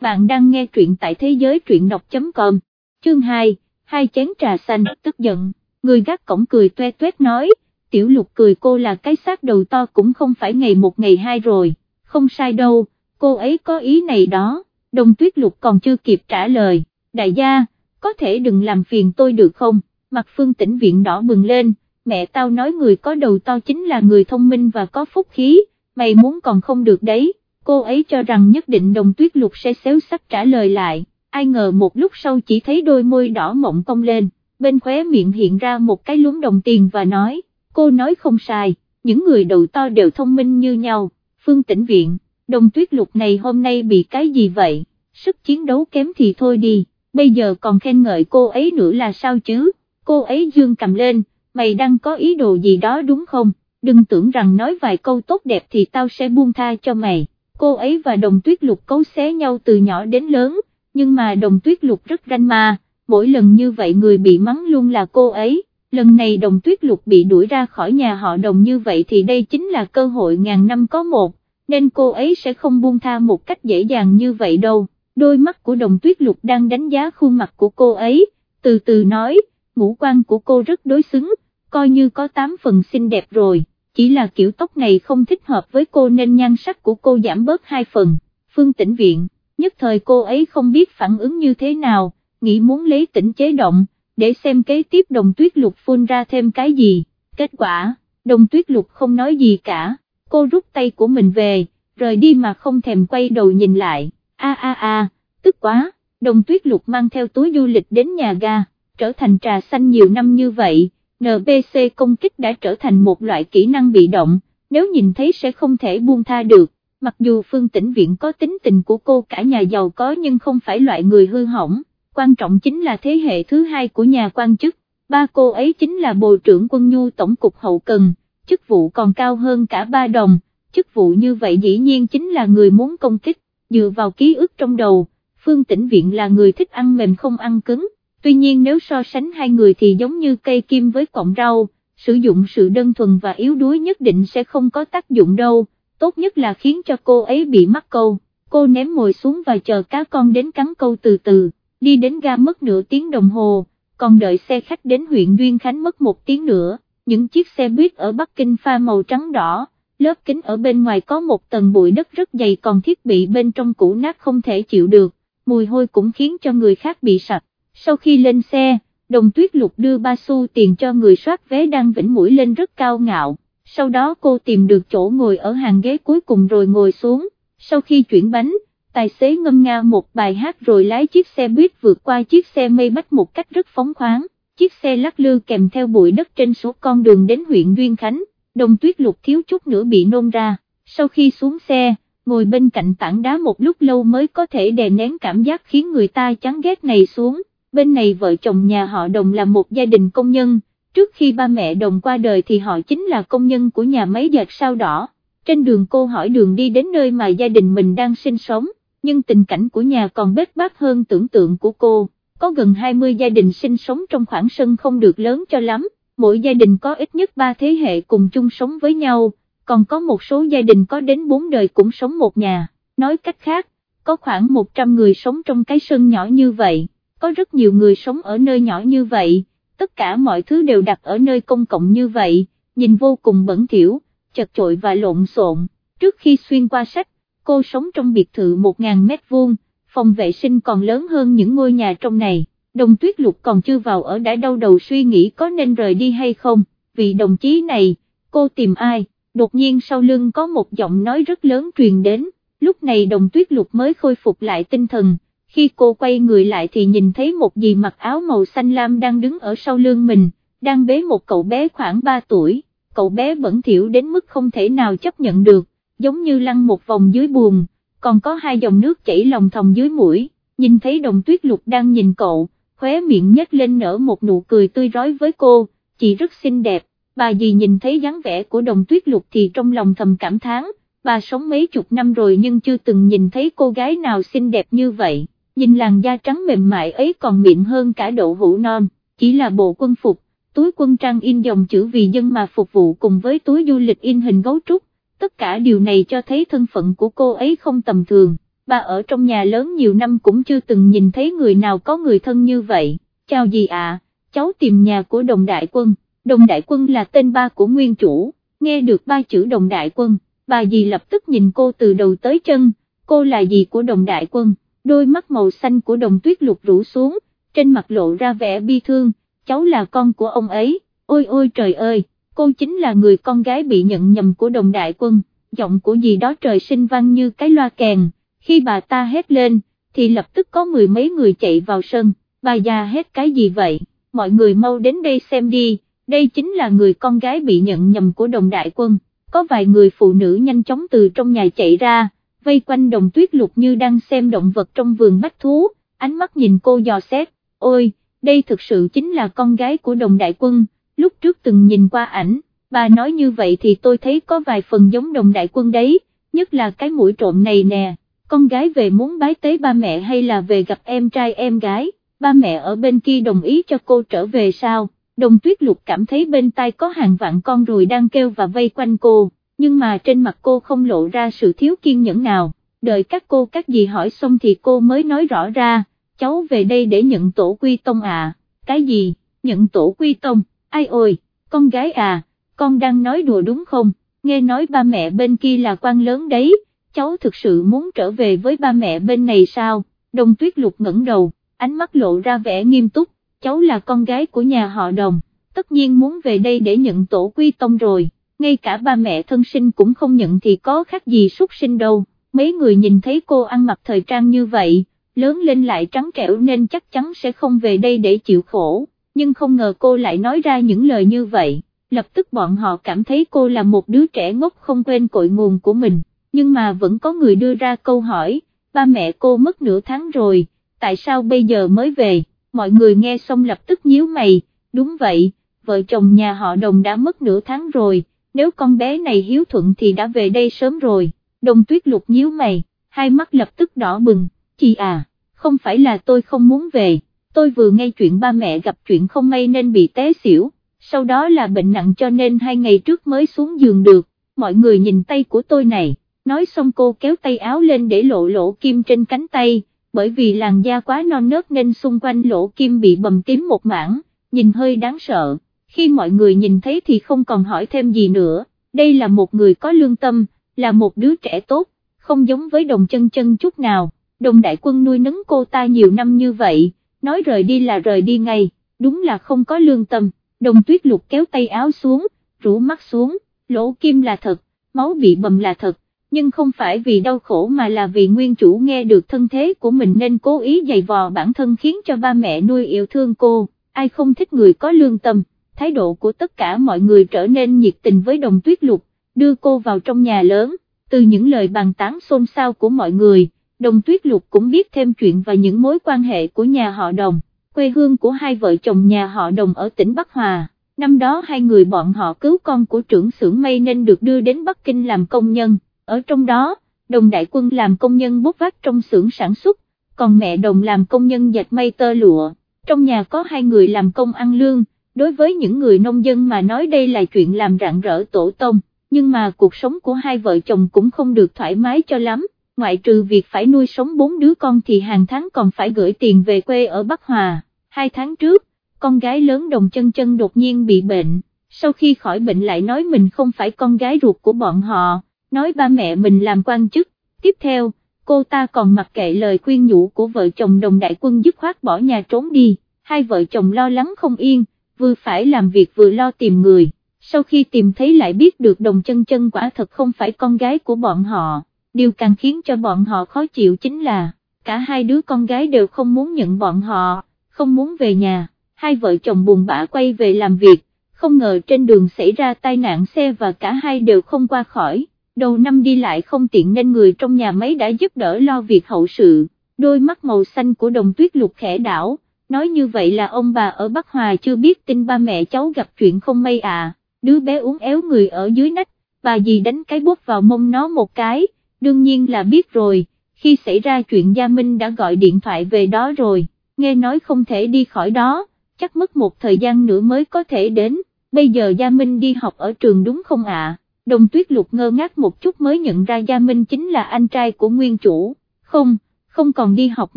bạn đang nghe truyện tại thế giới truyện đọc.com, chương 2, hai chén trà xanh, tức giận, người gác cổng cười toe toét nói, tiểu lục cười cô là cái xác đầu to cũng không phải ngày một ngày hai rồi, không sai đâu, cô ấy có ý này đó, đồng tuyết lục còn chưa kịp trả lời, đại gia, có thể đừng làm phiền tôi được không, mặt phương tĩnh viện đỏ bừng lên, mẹ tao nói người có đầu to chính là người thông minh và có phúc khí, mày muốn còn không được đấy, cô ấy cho rằng nhất định đồng tuyết lục sẽ xéo sắc trả lời lại, ai ngờ một lúc sau chỉ thấy đôi môi đỏ mộng cong lên, bên khóe miệng hiện ra một cái lúm đồng tiền và nói, cô nói không sai, những người đầu to đều thông minh như nhau, phương tĩnh viện, đồng tuyết lục này hôm nay bị cái gì vậy, sức chiến đấu kém thì thôi đi, bây giờ còn khen ngợi cô ấy nữa là sao chứ, cô ấy dương cầm lên, mày đang có ý đồ gì đó đúng không, đừng tưởng rằng nói vài câu tốt đẹp thì tao sẽ buông tha cho mày, cô ấy và đồng tuyết lục cấu xé nhau từ nhỏ đến lớn, nhưng mà đồng tuyết lục rất ranh mà. mỗi lần như vậy người bị mắng luôn là cô ấy, lần này đồng tuyết lục bị đuổi ra khỏi nhà họ đồng như vậy thì đây chính là cơ hội ngàn năm có một, nên cô ấy sẽ không buông tha một cách dễ dàng như vậy đâu, đôi mắt của đồng tuyết lục đang đánh giá khuôn mặt của cô ấy, từ từ nói, ngũ quan của cô rất đối xứng, coi như có 8 phần xinh đẹp rồi, chỉ là kiểu tóc này không thích hợp với cô nên nhan sắc của cô giảm bớt hai phần, phương tĩnh viện, nhất thời cô ấy không biết phản ứng như thế nào, nghĩ muốn lấy tỉnh chế động, để xem kế tiếp đồng tuyết lục phun ra thêm cái gì, kết quả, đồng tuyết lục không nói gì cả, cô rút tay của mình về, rời đi mà không thèm quay đầu nhìn lại, a a a, tức quá, đồng tuyết lục mang theo túi du lịch đến nhà ga, trở thành trà xanh nhiều năm như vậy. NPC công kích đã trở thành một loại kỹ năng bị động, nếu nhìn thấy sẽ không thể buông tha được, mặc dù phương tĩnh viện có tính tình của cô cả nhà giàu có nhưng không phải loại người hư hỏng, quan trọng chính là thế hệ thứ hai của nhà quan chức, ba cô ấy chính là Bộ trưởng Quân Nhu Tổng cục Hậu Cần, chức vụ còn cao hơn cả ba đồng, chức vụ như vậy dĩ nhiên chính là người muốn công kích, dựa vào ký ức trong đầu, phương tĩnh viện là người thích ăn mềm không ăn cứng tuy nhiên nếu so sánh hai người thì giống như cây kim với cọng rau, sử dụng sự đơn thuần và yếu đuối nhất định sẽ không có tác dụng đâu, tốt nhất là khiến cho cô ấy bị mắc câu, cô ném mồi xuống và chờ cá con đến cắn câu từ từ, đi đến ga mất nửa tiếng đồng hồ, còn đợi xe khách đến huyện Duyên Khánh mất một tiếng nữa, những chiếc xe buýt ở Bắc Kinh pha màu trắng đỏ, lớp kính ở bên ngoài có một tầng bụi đất rất dày còn thiết bị bên trong cũ nát không thể chịu được, mùi hôi cũng khiến cho người khác bị sặc sau khi lên xe, đồng tuyết lục đưa ba xu tiền cho người soát vé đang vĩnh mũi lên rất cao ngạo, sau đó cô tìm được chỗ ngồi ở hàng ghế cuối cùng rồi ngồi xuống, sau khi chuyển bánh, tài xế ngâm nga một bài hát rồi lái chiếc xe buýt vượt qua chiếc xe mây bách một cách rất phóng khoáng, chiếc xe lắc lư kèm theo bụi đất trên số con đường đến huyện Duyên Khánh, đồng tuyết lục thiếu chút nữa bị nôn ra, sau khi xuống xe, ngồi bên cạnh tảng đá một lúc lâu mới có thể đè nén cảm giác khiến người ta chán ghét này xuống bên này vợ chồng nhà họ đồng là một gia đình công nhân, trước khi ba mẹ đồng qua đời thì họ chính là công nhân của nhà máy dệt sao đỏ, trên đường cô hỏi đường đi đến nơi mà gia đình mình đang sinh sống, nhưng tình cảnh của nhà còn bết bát hơn tưởng tượng của cô, có gần 20 gia đình sinh sống trong khoảng sân không được lớn cho lắm, mỗi gia đình có ít nhất 3 thế hệ cùng chung sống với nhau, còn có một số gia đình có đến 4 đời cũng sống một nhà, nói cách khác, có khoảng 100 người sống trong cái sân nhỏ như vậy có rất nhiều người sống ở nơi nhỏ như vậy, tất cả mọi thứ đều đặt ở nơi công cộng như vậy, nhìn vô cùng bẩn thỉu, chật chội và lộn xộn, trước khi xuyên qua sách, cô sống trong biệt thự 1.000 mét vuông, phòng vệ sinh còn lớn hơn những ngôi nhà trong này, đồng tuyết lục còn chưa vào ở đã đau đầu suy nghĩ có nên rời đi hay không, vì đồng chí này, cô tìm ai, đột nhiên sau lưng có một giọng nói rất lớn truyền đến, lúc này đồng tuyết lục mới khôi phục lại tinh thần khi cô quay người lại thì nhìn thấy một dì mặc áo màu xanh lam đang đứng ở sau lưng mình, đang bế một cậu bé khoảng 3 tuổi, cậu bé bẩn thỉu đến mức không thể nào chấp nhận được, giống như lăn một vòng dưới buồng, còn có hai dòng nước chảy lòng thòng dưới mũi, nhìn thấy đồng tuyết lục đang nhìn cậu, khóe miệng nhếch lên nở một nụ cười tươi rói với cô, chị rất xinh đẹp, bà dì nhìn thấy dáng vẻ của đồng tuyết lục thì trong lòng thầm cảm thán, bà sống mấy chục năm rồi nhưng chưa từng nhìn thấy cô gái nào xinh đẹp như vậy nhìn làn da trắng mềm mại ấy còn mịn hơn cả đậu hũ non, chỉ là bộ quân phục, túi quân trang in dòng chữ vì dân mà phục vụ cùng với túi du lịch in hình gấu trúc, tất cả điều này cho thấy thân phận của cô ấy không tầm thường, bà ở trong nhà lớn nhiều năm cũng chưa từng nhìn thấy người nào có người thân như vậy, chào gì ạ, cháu tìm nhà của đồng đại quân, đồng đại quân là tên ba của nguyên chủ, nghe được ba chữ đồng đại quân, bà dì lập tức nhìn cô từ đầu tới chân, cô là dì của đồng đại quân, đôi mắt màu xanh của đồng tuyết lục rũ xuống, trên mặt lộ ra vẻ bi thương, cháu là con của ông ấy, ôi ôi trời ơi, cô chính là người con gái bị nhận nhầm của đồng đại quân, giọng của gì đó trời sinh vang như cái loa kèn, khi bà ta hét lên, thì lập tức có mười mấy người chạy vào sân, bà già hét cái gì vậy, mọi người mau đến đây xem đi, đây chính là người con gái bị nhận nhầm của đồng đại quân, có vài người phụ nữ nhanh chóng từ trong nhà chạy ra, vây quanh đồng tuyết lục như đang xem động vật trong vườn bách thú, ánh mắt nhìn cô dò xét, ôi, đây thực sự chính là con gái của đồng đại quân, lúc trước từng nhìn qua ảnh, bà nói như vậy thì tôi thấy có vài phần giống đồng đại quân đấy, nhất là cái mũi trộm này nè, con gái về muốn bái tế ba mẹ hay là về gặp em trai em gái, ba mẹ ở bên kia đồng ý cho cô trở về sao, đồng tuyết lục cảm thấy bên tai có hàng vạn con ruồi đang kêu và vây quanh cô, nhưng mà trên mặt cô không lộ ra sự thiếu kiên nhẫn nào, đợi các cô các gì hỏi xong thì cô mới nói rõ ra, cháu về đây để nhận tổ quy tông à, cái gì, nhận tổ quy tông, ai ôi, con gái à, con đang nói đùa đúng không, nghe nói ba mẹ bên kia là quan lớn đấy, cháu thực sự muốn trở về với ba mẹ bên này sao, đồng tuyết lục ngẩng đầu, ánh mắt lộ ra vẻ nghiêm túc, cháu là con gái của nhà họ đồng, tất nhiên muốn về đây để nhận tổ quy tông rồi, ngay cả ba mẹ thân sinh cũng không nhận thì có khác gì xuất sinh đâu, mấy người nhìn thấy cô ăn mặc thời trang như vậy, lớn lên lại trắng trẻo nên chắc chắn sẽ không về đây để chịu khổ, nhưng không ngờ cô lại nói ra những lời như vậy, lập tức bọn họ cảm thấy cô là một đứa trẻ ngốc không quên cội nguồn của mình, nhưng mà vẫn có người đưa ra câu hỏi, ba mẹ cô mất nửa tháng rồi, tại sao bây giờ mới về, mọi người nghe xong lập tức nhíu mày, đúng vậy, vợ chồng nhà họ đồng đã mất nửa tháng rồi, nếu con bé này hiếu thuận thì đã về đây sớm rồi, đồng tuyết lục nhíu mày, hai mắt lập tức đỏ bừng, chị à, không phải là tôi không muốn về, tôi vừa nghe chuyện ba mẹ gặp chuyện không may nên bị té xỉu, sau đó là bệnh nặng cho nên hai ngày trước mới xuống giường được, mọi người nhìn tay của tôi này, nói xong cô kéo tay áo lên để lộ lỗ kim trên cánh tay, bởi vì làn da quá non nớt nên xung quanh lỗ kim bị bầm tím một mảng, nhìn hơi đáng sợ, khi mọi người nhìn thấy thì không còn hỏi thêm gì nữa, đây là một người có lương tâm, là một đứa trẻ tốt, không giống với đồng chân chân chút nào, đồng đại quân nuôi nấng cô ta nhiều năm như vậy, nói rời đi là rời đi ngay, đúng là không có lương tâm, đồng tuyết lục kéo tay áo xuống, rũ mắt xuống, lỗ kim là thật, máu bị bầm là thật, nhưng không phải vì đau khổ mà là vì nguyên chủ nghe được thân thế của mình nên cố ý dày vò bản thân khiến cho ba mẹ nuôi yêu thương cô, ai không thích người có lương tâm, thái độ của tất cả mọi người trở nên nhiệt tình với đồng tuyết lục, đưa cô vào trong nhà lớn, từ những lời bàn tán xôn xao của mọi người, đồng tuyết lục cũng biết thêm chuyện và những mối quan hệ của nhà họ đồng, quê hương của hai vợ chồng nhà họ đồng ở tỉnh Bắc Hòa. Năm đó hai người bọn họ cứu con của trưởng xưởng mây nên được đưa đến Bắc Kinh làm công nhân. Ở trong đó, đồng đại quân làm công nhân bốc vác trong xưởng sản xuất, còn mẹ đồng làm công nhân dệt may tơ lụa, trong nhà có hai người làm công ăn lương, đối với những người nông dân mà nói đây là chuyện làm rạng rỡ tổ tông, nhưng mà cuộc sống của hai vợ chồng cũng không được thoải mái cho lắm, ngoại trừ việc phải nuôi sống bốn đứa con thì hàng tháng còn phải gửi tiền về quê ở Bắc Hòa, hai tháng trước, con gái lớn đồng chân chân đột nhiên bị bệnh, sau khi khỏi bệnh lại nói mình không phải con gái ruột của bọn họ. Nói ba mẹ mình làm quan chức, tiếp theo, cô ta còn mặc kệ lời khuyên nhủ của vợ chồng đồng đại quân dứt khoát bỏ nhà trốn đi, hai vợ chồng lo lắng không yên, vừa phải làm việc vừa lo tìm người, sau khi tìm thấy lại biết được đồng chân chân quả thật không phải con gái của bọn họ, điều càng khiến cho bọn họ khó chịu chính là, cả hai đứa con gái đều không muốn nhận bọn họ, không muốn về nhà, hai vợ chồng buồn bã quay về làm việc, không ngờ trên đường xảy ra tai nạn xe và cả hai đều không qua khỏi. Đầu năm đi lại không tiện nên người trong nhà máy đã giúp đỡ lo việc hậu sự, đôi mắt màu xanh của đồng tuyết lục khẽ đảo, nói như vậy là ông bà ở Bắc Hòa chưa biết tin ba mẹ cháu gặp chuyện không may à, đứa bé uống éo người ở dưới nách, bà dì đánh cái bút vào mông nó một cái, đương nhiên là biết rồi, khi xảy ra chuyện Gia Minh đã gọi điện thoại về đó rồi, nghe nói không thể đi khỏi đó, chắc mất một thời gian nữa mới có thể đến, bây giờ Gia Minh đi học ở trường đúng không ạ? Đồng tuyết lục ngơ ngác một chút mới nhận ra Gia Minh chính là anh trai của nguyên chủ, không, không còn đi học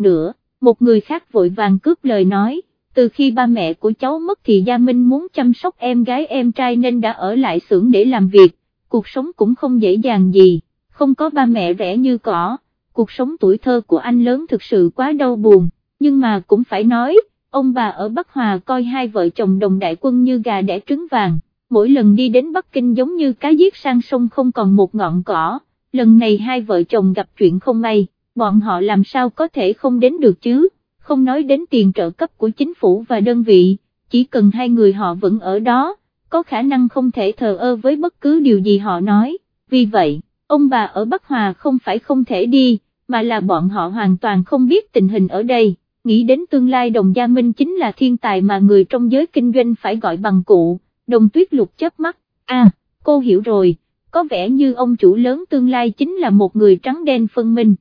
nữa, một người khác vội vàng cướp lời nói, từ khi ba mẹ của cháu mất thì Gia Minh muốn chăm sóc em gái em trai nên đã ở lại xưởng để làm việc, cuộc sống cũng không dễ dàng gì, không có ba mẹ rẻ như cỏ, cuộc sống tuổi thơ của anh lớn thực sự quá đau buồn, nhưng mà cũng phải nói, ông bà ở Bắc Hòa coi hai vợ chồng đồng đại quân như gà đẻ trứng vàng, mỗi lần đi đến Bắc Kinh giống như cá giết sang sông không còn một ngọn cỏ, lần này hai vợ chồng gặp chuyện không may, bọn họ làm sao có thể không đến được chứ, không nói đến tiền trợ cấp của chính phủ và đơn vị, chỉ cần hai người họ vẫn ở đó, có khả năng không thể thờ ơ với bất cứ điều gì họ nói, vì vậy, ông bà ở Bắc Hòa không phải không thể đi, mà là bọn họ hoàn toàn không biết tình hình ở đây. Nghĩ đến tương lai đồng gia minh chính là thiên tài mà người trong giới kinh doanh phải gọi bằng cụ, đồng tuyết lục chớp mắt, à, cô hiểu rồi, có vẻ như ông chủ lớn tương lai chính là một người trắng đen phân minh.